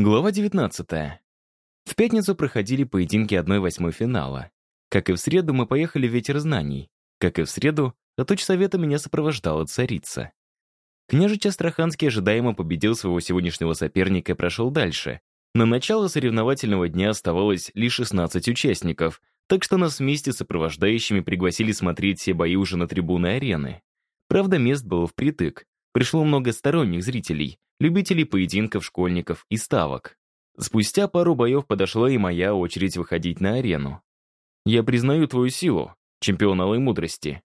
Глава 19. В пятницу проходили поединки 1-8 финала. Как и в среду, мы поехали в «Ветер знаний». Как и в среду, от совета меня сопровождала царица. Княжич Астраханский ожидаемо победил своего сегодняшнего соперника и прошел дальше. На начало соревновательного дня оставалось лишь 16 участников, так что нас вместе с сопровождающими пригласили смотреть все бои уже на трибуны арены. Правда, мест было впритык. Пришло много сторонних зрителей, любителей поединков школьников и ставок. Спустя пару боев подошла и моя очередь выходить на арену. «Я признаю твою силу, чемпион алой мудрости»,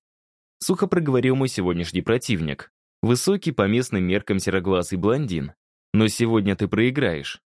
сухо проговорил мой сегодняшний противник. Высокий по местным меркам сероглазый блондин. «Но сегодня ты проиграешь».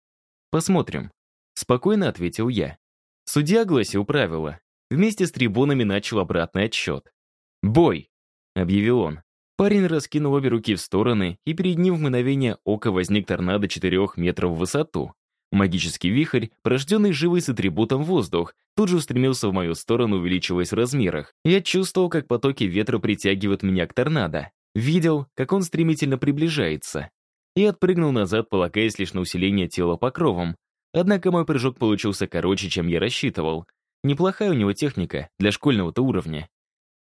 «Посмотрим», — спокойно ответил я. Судья огласил правила. Вместе с трибунами начал обратный отсчет. «Бой!» — объявил он. Парень раскинул обе руки в стороны, и перед ним в мгновение ока возник торнадо 4 метров в высоту. Магический вихрь, порожденный живой с атрибутом воздух, тут же устремился в мою сторону, увеличиваясь в размерах. Я чувствовал, как потоки ветра притягивают меня к торнадо. Видел, как он стремительно приближается. И отпрыгнул назад, полагаясь лишь на усиление тела покровом. Однако мой прыжок получился короче, чем я рассчитывал. Неплохая у него техника для школьного-то уровня.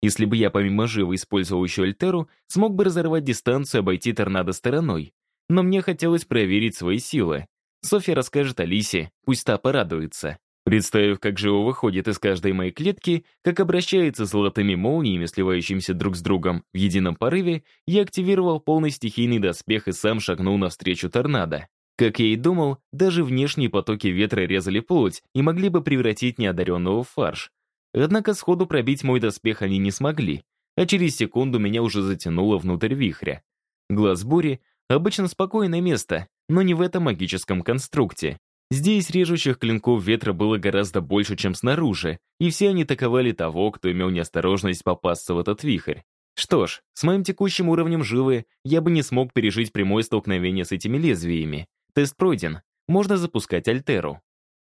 Если бы я помимо живо использовал еще Альтеру, смог бы разорвать дистанцию и обойти торнадо стороной. Но мне хотелось проверить свои силы. Софья расскажет Алисе, пусть та порадуется. Представив, как живо выходит из каждой моей клетки, как обращается с золотыми молниями, сливающимися друг с другом в едином порыве, я активировал полный стихийный доспех и сам шагнул навстречу торнадо. Как я и думал, даже внешние потоки ветра резали плоть и могли бы превратить неодаренного в фарш. Однако сходу пробить мой доспех они не смогли, а через секунду меня уже затянуло внутрь вихря. Глаз бури — обычно спокойное место, но не в этом магическом конструкте. Здесь режущих клинков ветра было гораздо больше, чем снаружи, и все они таковали того, кто имел неосторожность попасться в этот вихрь. Что ж, с моим текущим уровнем живы я бы не смог пережить прямое столкновение с этими лезвиями. Тест пройден, можно запускать Альтеру.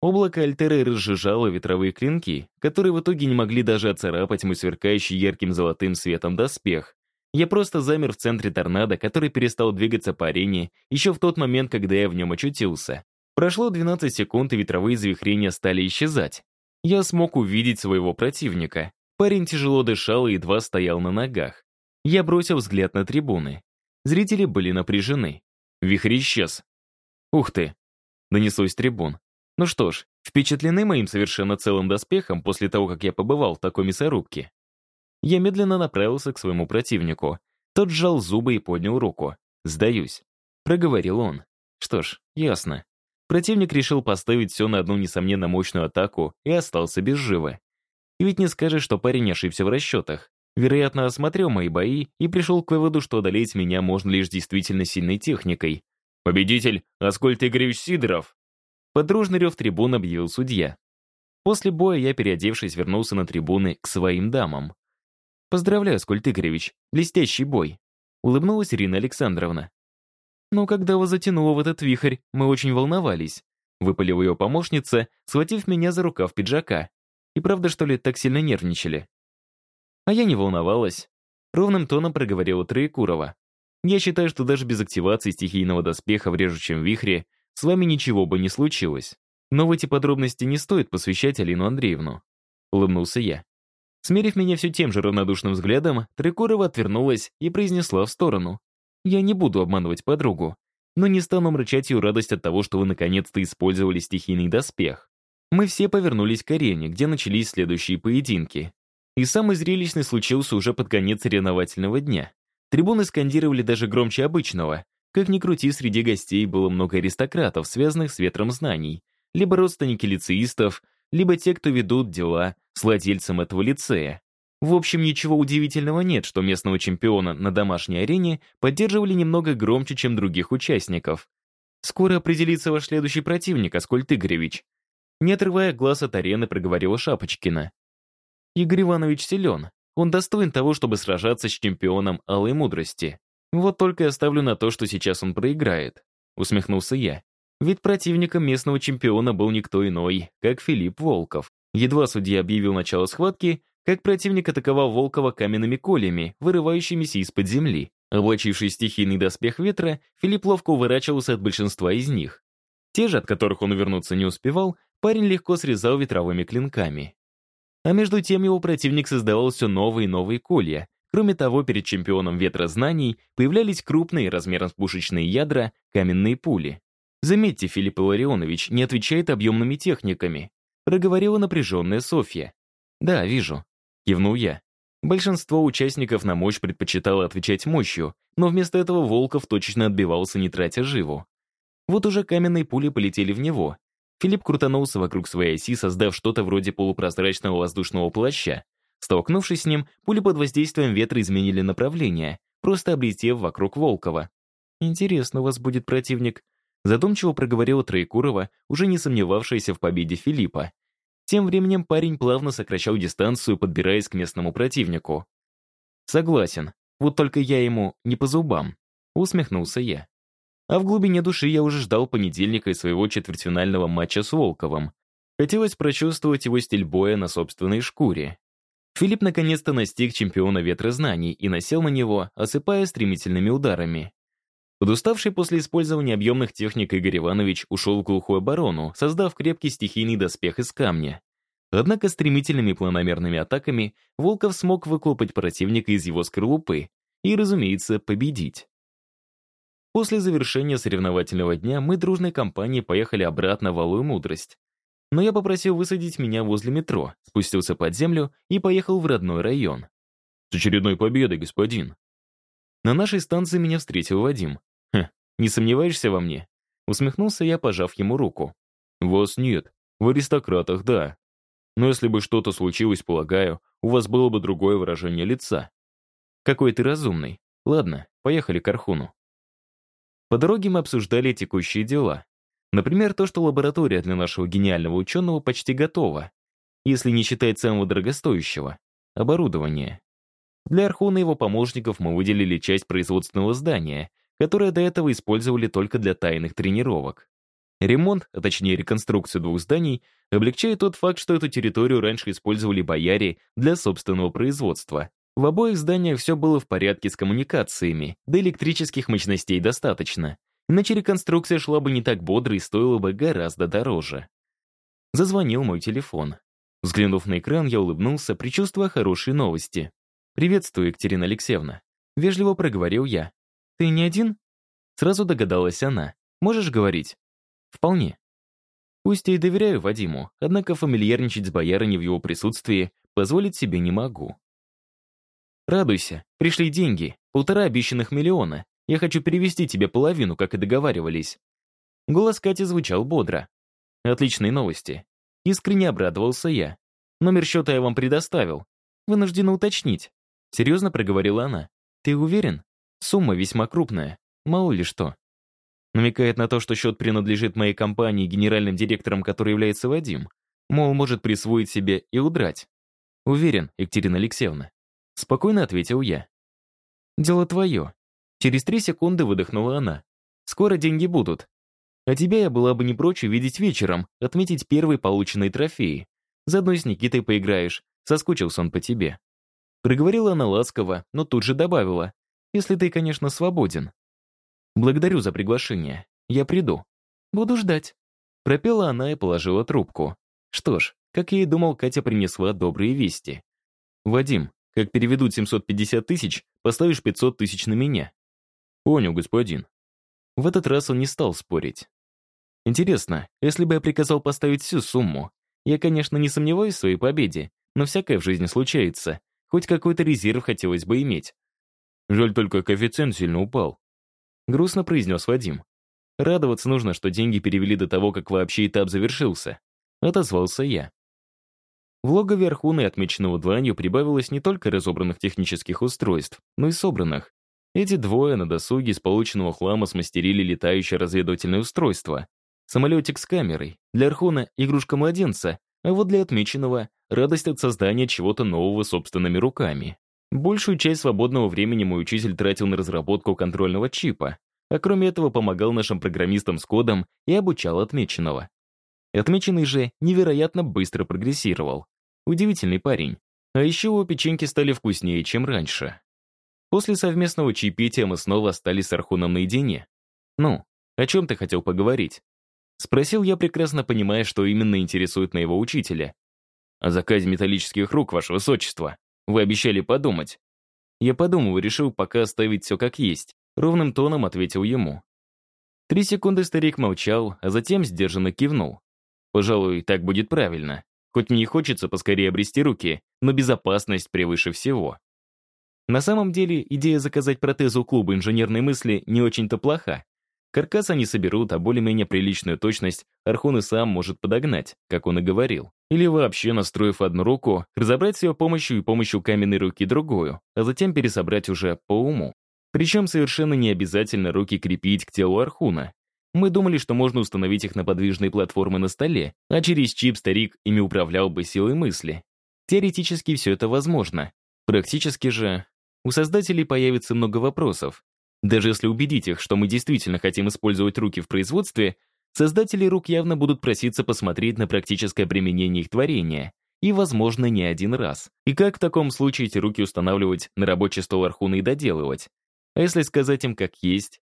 Облако Альтеры разжижало ветровые клинки, которые в итоге не могли даже оцарапать мой сверкающий ярким золотым светом доспех. Я просто замер в центре торнадо, который перестал двигаться по арене еще в тот момент, когда я в нем очутился. Прошло 12 секунд, и ветровые завихрения стали исчезать. Я смог увидеть своего противника. Парень тяжело дышал и едва стоял на ногах. Я бросил взгляд на трибуны. Зрители были напряжены. Вихрь исчез. «Ух ты!» — донеслось трибун. Ну что ж, впечатлены моим совершенно целым доспехом после того, как я побывал в такой мясорубке? Я медленно направился к своему противнику. Тот сжал зубы и поднял руку. «Сдаюсь», — проговорил он. Что ж, ясно. Противник решил поставить все на одну, несомненно, мощную атаку и остался без живы. И ведь не скажешь, что парень ошибся в расчетах. Вероятно, осмотрел мои бои и пришел к выводу, что одолеть меня можно лишь действительно сильной техникой. «Победитель Аскольд Игоревич Сидоров!» Под дружный рев трибун объявил судья. После боя я, переодевшись, вернулся на трибуны к своим дамам. «Поздравляю, Скульт Игоревич, блестящий бой», — улыбнулась Ирина Александровна. «Но когда вас затянуло в этот вихрь, мы очень волновались», — выпалила ее помощница, схватив меня за рукав пиджака. «И правда, что ли, так сильно нервничали?» А я не волновалась. Ровным тоном проговорила Троекурова. «Я считаю, что даже без активации стихийного доспеха в режущем вихре с вами ничего бы не случилось. Но в эти подробности не стоит посвящать Алину Андреевну. Улыбнулся я. Смерив меня все тем же равнодушным взглядом, Трекурова отвернулась и произнесла в сторону. «Я не буду обманывать подругу, но не стану мрачать ее радость от того, что вы наконец-то использовали стихийный доспех. Мы все повернулись к арене, где начались следующие поединки. И самый зрелищный случился уже под конец соревновательного дня. Трибуны скандировали даже громче обычного, как ни крути, среди гостей было много аристократов, связанных с ветром знаний, либо родственники лицеистов, либо те, кто ведут дела с владельцем этого лицея. В общем, ничего удивительного нет, что местного чемпиона на домашней арене поддерживали немного громче, чем других участников. «Скоро определится ваш следующий противник, Аскольд Игоревич», не отрывая глаз от арены, проговорила Шапочкина. «Игорь Иванович силен. Он достоин того, чтобы сражаться с чемпионом Алой Мудрости. Вот только я ставлю на то, что сейчас он проиграет. Усмехнулся я. Ведь противником местного чемпиона был никто иной, как Филипп Волков. Едва судья объявил начало схватки, как противник атаковал Волкова каменными колями, вырывающимися из-под земли. Облачивший стихийный доспех ветра, Филипп ловко уворачивался от большинства из них. Те же, от которых он увернуться не успевал, парень легко срезал ветровыми клинками. А между тем его противник создавал все новые и новые колья. Кроме того, перед чемпионом ветра знаний появлялись крупные, размером с пушечные ядра, каменные пули. Заметьте, Филипп Илларионович не отвечает объемными техниками. Проговорила напряженная Софья. «Да, вижу», — кивнул я. Большинство участников на мощь предпочитало отвечать мощью, но вместо этого Волков точечно отбивался, не тратя живу. Вот уже каменные пули полетели в него, Филипп крутанулся вокруг своей оси, создав что-то вроде полупрозрачного воздушного плаща. Столкнувшись с ним, пули под воздействием ветра изменили направление, просто облетев вокруг Волкова. «Интересно у вас будет противник», задумчиво проговорила Троекурова, уже не сомневавшаяся в победе Филиппа. Тем временем парень плавно сокращал дистанцию, подбираясь к местному противнику. «Согласен, вот только я ему не по зубам», усмехнулся я. А в глубине души я уже ждал понедельника и своего четвертьфинального матча с Волковым. Хотелось прочувствовать его стиль боя на собственной шкуре. Филипп наконец-то настиг чемпиона ветра знаний и насел на него, осыпая стремительными ударами. Подуставший после использования объемных техник Игорь Иванович ушел в глухую оборону, создав крепкий стихийный доспех из камня. Однако стремительными планомерными атаками Волков смог выклопать противника из его скорлупы и, разумеется, победить. После завершения соревновательного дня мы дружной компанией поехали обратно в Алую Мудрость. Но я попросил высадить меня возле метро, спустился под землю и поехал в родной район. «С очередной победой, господин!» На нашей станции меня встретил Вадим. «Хм, не сомневаешься во мне?» Усмехнулся я, пожав ему руку. «Вас нет. В аристократах, да. Но если бы что-то случилось, полагаю, у вас было бы другое выражение лица». «Какой ты разумный. Ладно, поехали к Архуну». По дороге мы обсуждали текущие дела. Например, то, что лаборатория для нашего гениального ученого почти готова, если не считать самого дорогостоящего — оборудования. Для Архуна и его помощников мы выделили часть производственного здания, которое до этого использовали только для тайных тренировок. Ремонт, а точнее реконструкцию двух зданий, облегчает тот факт, что эту территорию раньше использовали бояре для собственного производства. В обоих зданиях все было в порядке с коммуникациями, да электрических мощностей достаточно. Иначе реконструкция шла бы не так бодро и стоила бы гораздо дороже. Зазвонил мой телефон. Взглянув на экран, я улыбнулся, предчувствуя хорошие новости. «Приветствую, Екатерина Алексеевна». Вежливо проговорил я. «Ты не один?» Сразу догадалась она. «Можешь говорить?» «Вполне». Пусть я и доверяю Вадиму, однако фамильярничать с боярыней в его присутствии позволить себе не могу. Радуйся, пришли деньги, полтора обещанных миллиона. Я хочу перевести тебе половину, как и договаривались». Голос Кати звучал бодро. «Отличные новости». Искренне обрадовался я. «Номер счета я вам предоставил. Вынуждена уточнить». Серьезно проговорила она. «Ты уверен? Сумма весьма крупная. Мало ли что». Намекает на то, что счет принадлежит моей компании, генеральным директором которой является Вадим. Мол, может присвоить себе и удрать. Уверен, Екатерина Алексеевна. Спокойно ответил я. «Дело твое». Через три секунды выдохнула она. «Скоро деньги будут. А тебя я была бы не прочь увидеть вечером, отметить первые полученные трофеи. Заодно с Никитой поиграешь, соскучился он по тебе». Проговорила она ласково, но тут же добавила. «Если ты, конечно, свободен». «Благодарю за приглашение. Я приду. Буду ждать». Пропела она и положила трубку. Что ж, как я и думал, Катя принесла добрые вести. «Вадим, как переведут 750 тысяч, поставишь 500 тысяч на меня». «Понял, господин». В этот раз он не стал спорить. Интересно, если бы я приказал поставить всю сумму, я, конечно, не сомневаюсь в своей победе, но всякое в жизни случается. Хоть какой-то резерв хотелось бы иметь. Жаль только, коэффициент сильно упал. Грустно произнес Вадим. Радоваться нужно, что деньги перевели до того, как вообще этап завершился. Отозвался я. В логове Архуна, отмеченного дланью, прибавилось не только разобранных технических устройств, но и собранных. Эти двое на досуге из полученного хлама смастерили летающее разведывательное устройство. Самолетик с камерой. Для Архуна — игрушка младенца, а вот для отмеченного — радость от создания чего-то нового собственными руками. Большую часть свободного времени мой учитель тратил на разработку контрольного чипа, а кроме этого помогал нашим программистам с кодом и обучал отмеченного. Отмеченный же невероятно быстро прогрессировал. Удивительный парень. А еще его печеньки стали вкуснее, чем раньше. После совместного чаепития мы снова остались с Архуном наедине. «Ну, о чем ты хотел поговорить?» Спросил я, прекрасно понимая, что именно интересует моего учителя. «О заказе металлических рук, ваше высочество. Вы обещали подумать». Я подумал и решил пока оставить все как есть. Ровным тоном ответил ему. Три секунды старик молчал, а затем сдержанно кивнул. Пожалуй, так будет правильно. Хоть мне и хочется поскорее обрести руки, но безопасность превыше всего. На самом деле, идея заказать протез у клуба инженерной мысли не очень-то плоха. Каркас они соберут, а более-менее приличную точность Архун и сам может подогнать, как он и говорил. Или вообще, настроив одну руку, разобрать с ее помощью и помощью каменной руки другую, а затем пересобрать уже по уму. Причем совершенно не обязательно руки крепить к телу Архуна. Мы думали, что можно установить их на подвижные платформы на столе, а через чип старик ими управлял бы силой мысли. Теоретически все это возможно. Практически же у создателей появится много вопросов. Даже если убедить их, что мы действительно хотим использовать руки в производстве, создатели рук явно будут проситься посмотреть на практическое применение их творения. И, возможно, не один раз. И как в таком случае эти руки устанавливать на рабочий стол Архуна и доделывать? А если сказать им как есть,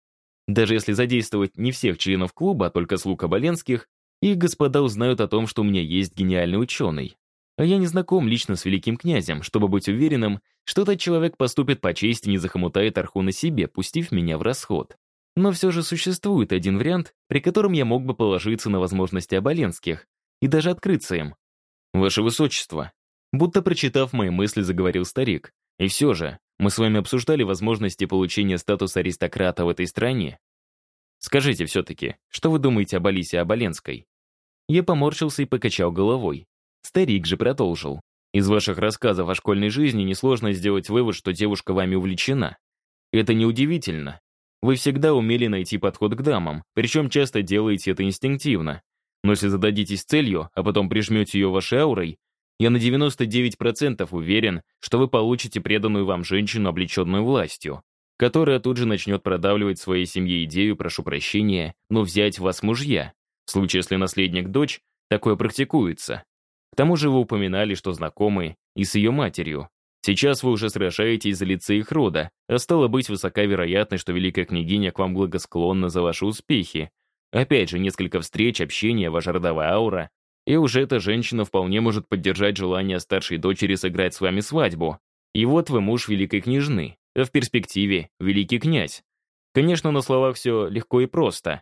даже если задействовать не всех членов клуба, а только слуг Оболенских, их господа узнают о том, что у меня есть гениальный ученый. А я не знаком лично с великим князем, чтобы быть уверенным, что этот человек поступит по чести и не захомутает Архуна себе, пустив меня в расход. Но все же существует один вариант, при котором я мог бы положиться на возможности Оболенских и даже открыться им. «Ваше Высочество», будто прочитав мои мысли, заговорил старик. «И все же, мы с вами обсуждали возможности получения статуса аристократа в этой стране. Скажите все-таки, что вы думаете об Алисе Оболенской?» Я поморщился и покачал головой. Старик же продолжил. «Из ваших рассказов о школьной жизни несложно сделать вывод, что девушка вами увлечена. Это неудивительно. Вы всегда умели найти подход к дамам, причем часто делаете это инстинктивно. Но если зададитесь целью, а потом прижмете ее вашей аурой, я на 99% уверен, что вы получите преданную вам женщину, облеченную властью, которая тут же начнет продавливать своей семье идею, прошу прощения, но взять вас мужья. В случае, если наследник дочь, такое практикуется. К тому же вы упоминали, что знакомы и с ее матерью. Сейчас вы уже сражаетесь за лице их рода, а стало быть, высока вероятность, что великая княгиня к вам благосклонна за ваши успехи. Опять же, несколько встреч, общения, ваша родовая аура и уже эта женщина вполне может поддержать желание старшей дочери сыграть с вами свадьбу. И вот вы муж великой княжны, а в перспективе великий князь. Конечно, на словах все легко и просто.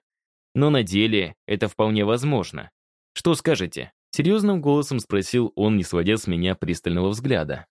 Но на деле это вполне возможно. Что скажете? Серьезным голосом спросил он, не сводя с меня пристального взгляда.